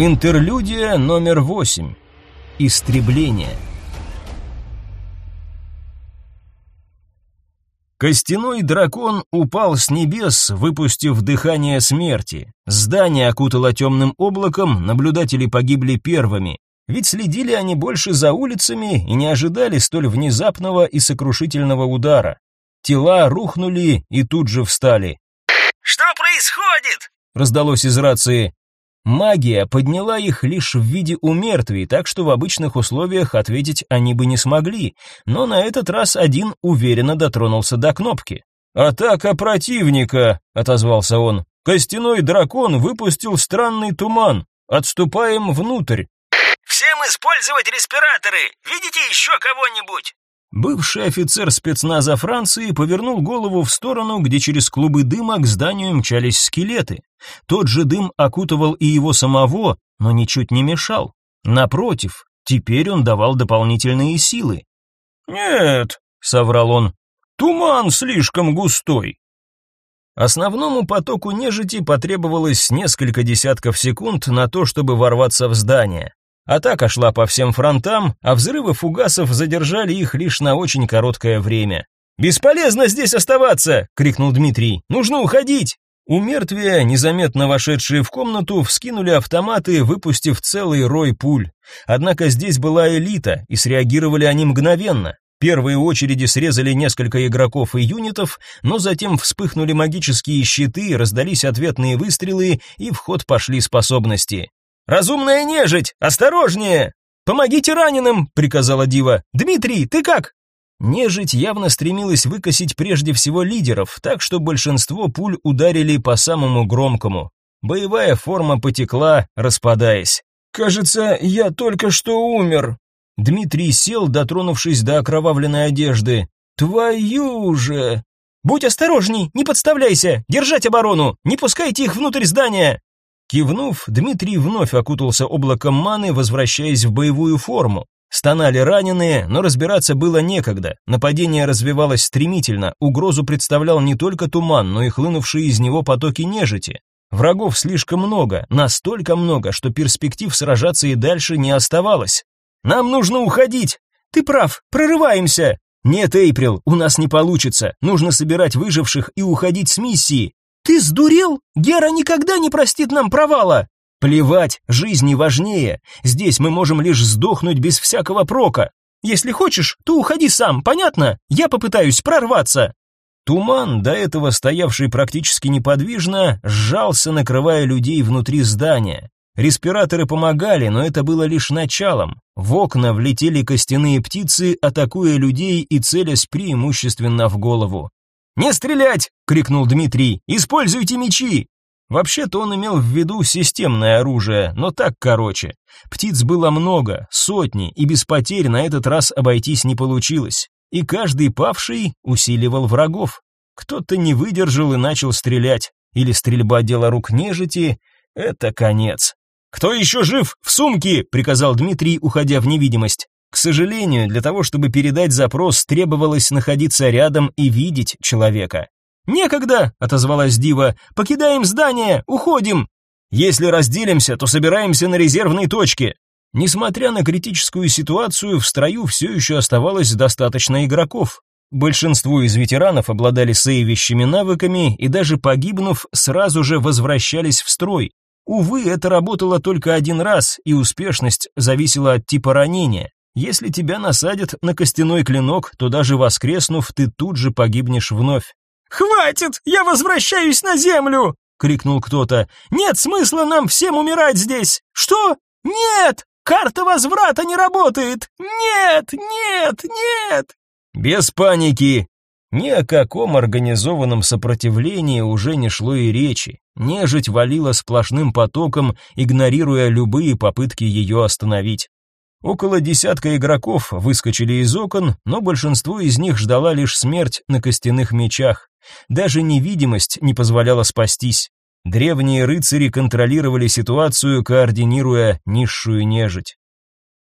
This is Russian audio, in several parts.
Интерлюдия номер восемь. Истребление. Костяной дракон упал с небес, выпустив дыхание смерти. Здание окутало темным облаком, наблюдатели погибли первыми. Ведь следили они больше за улицами и не ожидали столь внезапного и сокрушительного удара. Тела рухнули и тут же встали. «Что происходит?» раздалось из рации. Магия подняла их лишь в виде умертвий, так что в обычных условиях ответить они бы не смогли, но на этот раз один уверенно дотронулся до кнопки. «Атака противника!» — отозвался он. «Костяной дракон выпустил странный туман. Отступаем внутрь». «Всем использовать респираторы! Видите еще кого-нибудь?» Бывший офицер спецназа Франции повернул голову в сторону, где через клубы дыма к зданию мчались скелеты. Тот же дым окутывал и его самого, но ничуть не мешал. Напротив, теперь он давал дополнительные силы. «Нет», — соврал он, — «туман слишком густой». Основному потоку нежити потребовалось несколько десятков секунд на то, чтобы ворваться в здание. Атака шла по всем фронтам, а взрывы фугасов задержали их лишь на очень короткое время. «Бесполезно здесь оставаться!» — крикнул Дмитрий. «Нужно уходить!» У мертвия, незаметно вошедшие в комнату, вскинули автоматы, выпустив целый рой пуль. Однако здесь была элита, и среагировали они мгновенно. Первые очереди срезали несколько игроков и юнитов, но затем вспыхнули магические щиты, раздались ответные выстрелы, и в ход пошли способности. «Разумная нежить! Осторожнее! Помогите раненым!» — приказала Дива. «Дмитрий, ты как?» Нежить явно стремилась выкосить прежде всего лидеров, так что большинство пуль ударили по самому громкому. Боевая форма потекла, распадаясь. «Кажется, я только что умер». Дмитрий сел, дотронувшись до окровавленной одежды. «Твою же!» «Будь осторожней, не подставляйся! Держать оборону! Не пускайте их внутрь здания!» Кивнув, Дмитрий вновь окутался облаком маны, возвращаясь в боевую форму. Стонали раненые, но разбираться было некогда. Нападение развивалось стремительно, угрозу представлял не только туман, но и хлынувшие из него потоки нежити. Врагов слишком много, настолько много, что перспектив сражаться и дальше не оставалось. «Нам нужно уходить!» «Ты прав, прорываемся!» «Нет, Эйприл, у нас не получится. Нужно собирать выживших и уходить с миссии. «Ты сдурел? Гера никогда не простит нам провала!» «Плевать, жизни важнее. Здесь мы можем лишь сдохнуть без всякого прока. Если хочешь, то уходи сам, понятно? Я попытаюсь прорваться!» Туман, до этого стоявший практически неподвижно, сжался, накрывая людей внутри здания. Респираторы помогали, но это было лишь началом. В окна влетели костяные птицы, атакуя людей и целясь преимущественно в голову. «Не стрелять!» — крикнул Дмитрий. «Используйте мечи!» Вообще-то он имел в виду системное оружие, но так короче. Птиц было много, сотни, и без потерь на этот раз обойтись не получилось. И каждый павший усиливал врагов. Кто-то не выдержал и начал стрелять. Или стрельба дела рук нежити. Это конец. «Кто еще жив? В сумке!» — приказал Дмитрий, уходя в невидимость. К сожалению, для того, чтобы передать запрос, требовалось находиться рядом и видеть человека. «Некогда!» — отозвалась Дива. «Покидаем здание! Уходим!» «Если разделимся, то собираемся на резервной точке!» Несмотря на критическую ситуацию, в строю все еще оставалось достаточно игроков. Большинство из ветеранов обладали сейвящими навыками и даже погибнув, сразу же возвращались в строй. Увы, это работало только один раз, и успешность зависела от типа ранения. Если тебя насадят на костяной клинок, то даже воскреснув, ты тут же погибнешь вновь. «Хватит! Я возвращаюсь на землю!» — крикнул кто-то. «Нет смысла нам всем умирать здесь! Что? Нет! Карта возврата не работает! Нет! Нет! Нет!» «Без паники!» Ни о каком организованном сопротивлении уже не шло и речи. Нежить валила сплошным потоком, игнорируя любые попытки ее остановить. Около десятка игроков выскочили из окон, но большинство из них ждала лишь смерть на костяных мечах. Даже невидимость не позволяла спастись. Древние рыцари контролировали ситуацию, координируя низшую нежить.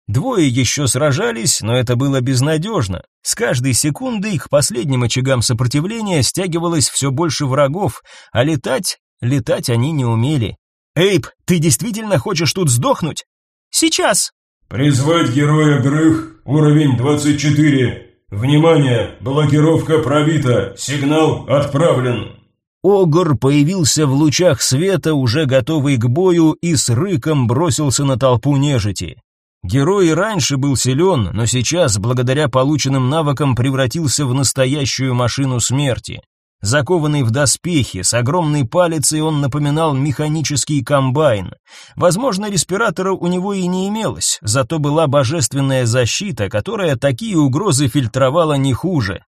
Двое еще сражались, но это было безнадежно. С каждой секундой к последним очагам сопротивления стягивалось все больше врагов, а летать, летать они не умели. Эйп, ты действительно хочешь тут сдохнуть? Сейчас. Призвать героя Грых, уровень 24. Внимание, блокировка пробита, сигнал отправлен. Огр появился в лучах света, уже готовый к бою, и с рыком бросился на толпу нежити. Герой раньше был силен, но сейчас, благодаря полученным навыкам, превратился в настоящую машину смерти. Закованный в доспехи, с огромной палицей он напоминал механический комбайн. Возможно, респиратора у него и не имелось, зато была божественная защита, которая такие угрозы фильтровала не хуже.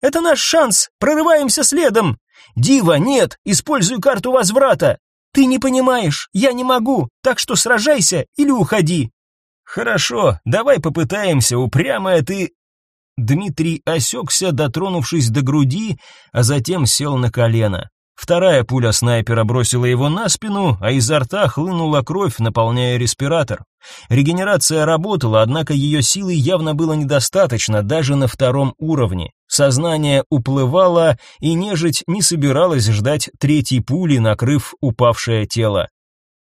«Это наш шанс! Прорываемся следом!» «Дива, нет! Используй карту возврата!» «Ты не понимаешь, я не могу, так что сражайся или уходи!» «Хорошо, давай попытаемся, упрямая ты...» Дмитрий осекся, дотронувшись до груди, а затем сел на колено. Вторая пуля снайпера бросила его на спину, а изо рта хлынула кровь, наполняя респиратор. Регенерация работала, однако ее силы явно было недостаточно даже на втором уровне. Сознание уплывало, и нежить не собиралась ждать третьей пули, накрыв упавшее тело.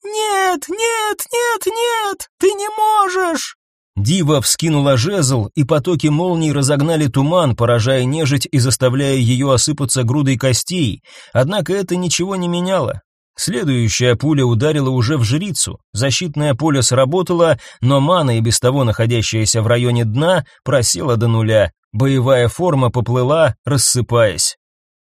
«Нет, нет, нет, нет, ты не можешь!» Дива вскинула жезл, и потоки молний разогнали туман, поражая нежить и заставляя ее осыпаться грудой костей. Однако это ничего не меняло. Следующая пуля ударила уже в жрицу. Защитное поле сработало, но мана, и без того находящаяся в районе дна, просела до нуля. Боевая форма поплыла, рассыпаясь.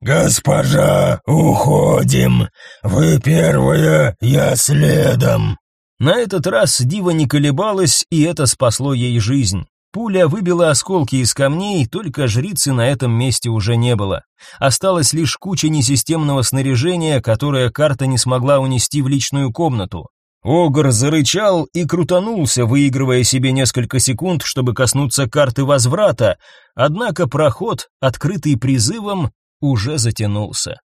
«Госпожа, уходим! Вы первая, я следом!» На этот раз Дива не колебалась, и это спасло ей жизнь. Пуля выбила осколки из камней, только жрицы на этом месте уже не было. Осталась лишь куча несистемного снаряжения, которое карта не смогла унести в личную комнату. Огр зарычал и крутанулся, выигрывая себе несколько секунд, чтобы коснуться карты возврата, однако проход, открытый призывом, уже затянулся.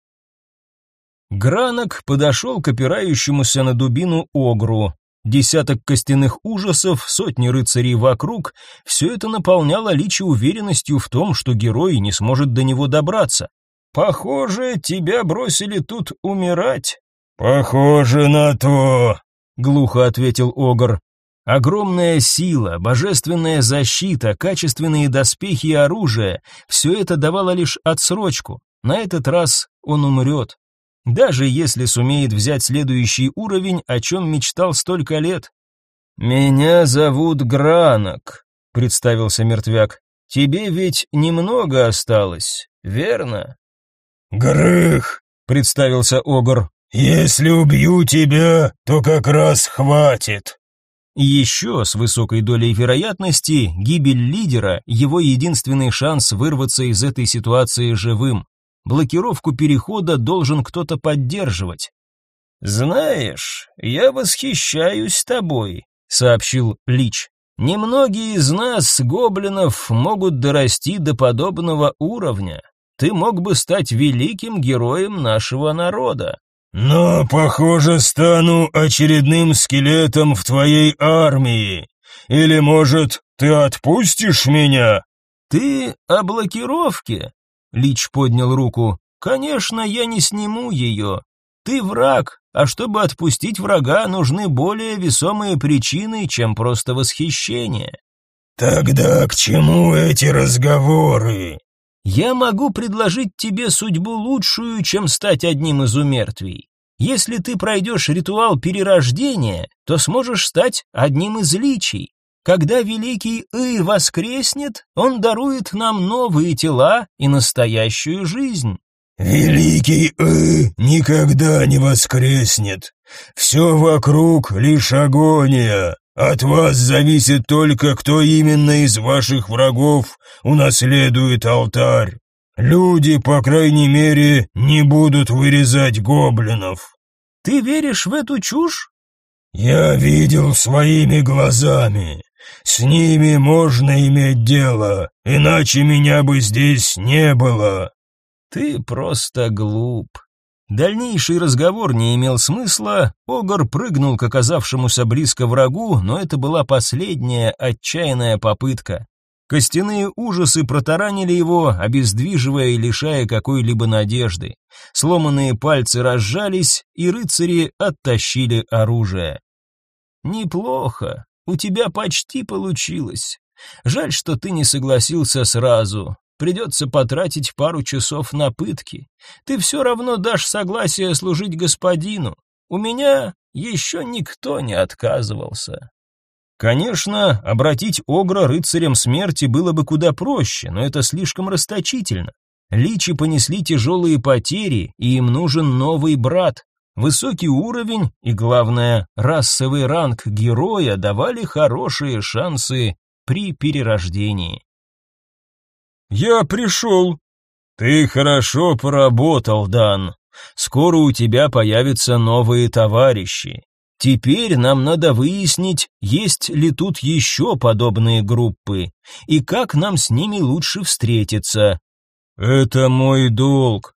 Гранок подошел к опирающемуся на дубину Огру. Десяток костяных ужасов, сотни рыцарей вокруг — все это наполняло Личи уверенностью в том, что герой не сможет до него добраться. «Похоже, тебя бросили тут умирать». «Похоже на то», — глухо ответил Огр. Огромная сила, божественная защита, качественные доспехи и оружие — все это давало лишь отсрочку. На этот раз он умрет. Даже если сумеет взять следующий уровень, о чем мечтал столько лет. «Меня зовут Гранок», — представился мертвяк. «Тебе ведь немного осталось, верно?» «Грых», — представился Огр. «Если убью тебя, то как раз хватит». Еще с высокой долей вероятности гибель лидера – его единственный шанс вырваться из этой ситуации живым. Блокировку перехода должен кто-то поддерживать. «Знаешь, я восхищаюсь тобой», — сообщил Лич. «Немногие из нас, гоблинов, могут дорасти до подобного уровня. Ты мог бы стать великим героем нашего народа». «Но, похоже, стану очередным скелетом в твоей армии. Или, может, ты отпустишь меня?» «Ты о блокировке?» Лич поднял руку. «Конечно, я не сниму ее. Ты враг, а чтобы отпустить врага, нужны более весомые причины, чем просто восхищение». «Тогда к чему эти разговоры?» «Я могу предложить тебе судьбу лучшую, чем стать одним из умертвий. Если ты пройдешь ритуал перерождения, то сможешь стать одним из личий. Когда великий И воскреснет, он дарует нам новые тела и настоящую жизнь. Великий И никогда не воскреснет. Все вокруг лишь агония. От вас зависит только, кто именно из ваших врагов унаследует алтарь. Люди, по крайней мере, не будут вырезать гоблинов. Ты веришь в эту чушь? Я видел своими глазами. С ними можно иметь дело, иначе меня бы здесь не было. Ты просто глуп. Дальнейший разговор не имел смысла, Огр прыгнул к оказавшемуся близко врагу, но это была последняя отчаянная попытка. Костяные ужасы протаранили его, обездвиживая и лишая какой-либо надежды. Сломанные пальцы разжались, и рыцари оттащили оружие. «Неплохо, у тебя почти получилось. Жаль, что ты не согласился сразу. Придется потратить пару часов на пытки. Ты все равно дашь согласие служить господину. У меня еще никто не отказывался». Конечно, обратить Огра рыцарем смерти было бы куда проще, но это слишком расточительно. Личи понесли тяжелые потери, и им нужен новый брат. Высокий уровень и, главное, расовый ранг героя давали хорошие шансы при перерождении. «Я пришел». «Ты хорошо поработал, Дан. Скоро у тебя появятся новые товарищи. Теперь нам надо выяснить, есть ли тут еще подобные группы, и как нам с ними лучше встретиться. Это мой долг.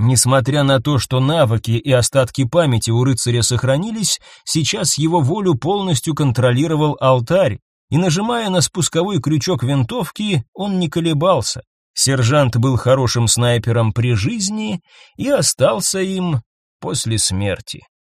Несмотря на то, что навыки и остатки памяти у рыцаря сохранились, сейчас его волю полностью контролировал алтарь, и нажимая на спусковой крючок винтовки, он не колебался. Сержант был хорошим снайпером при жизни и остался им после смерти.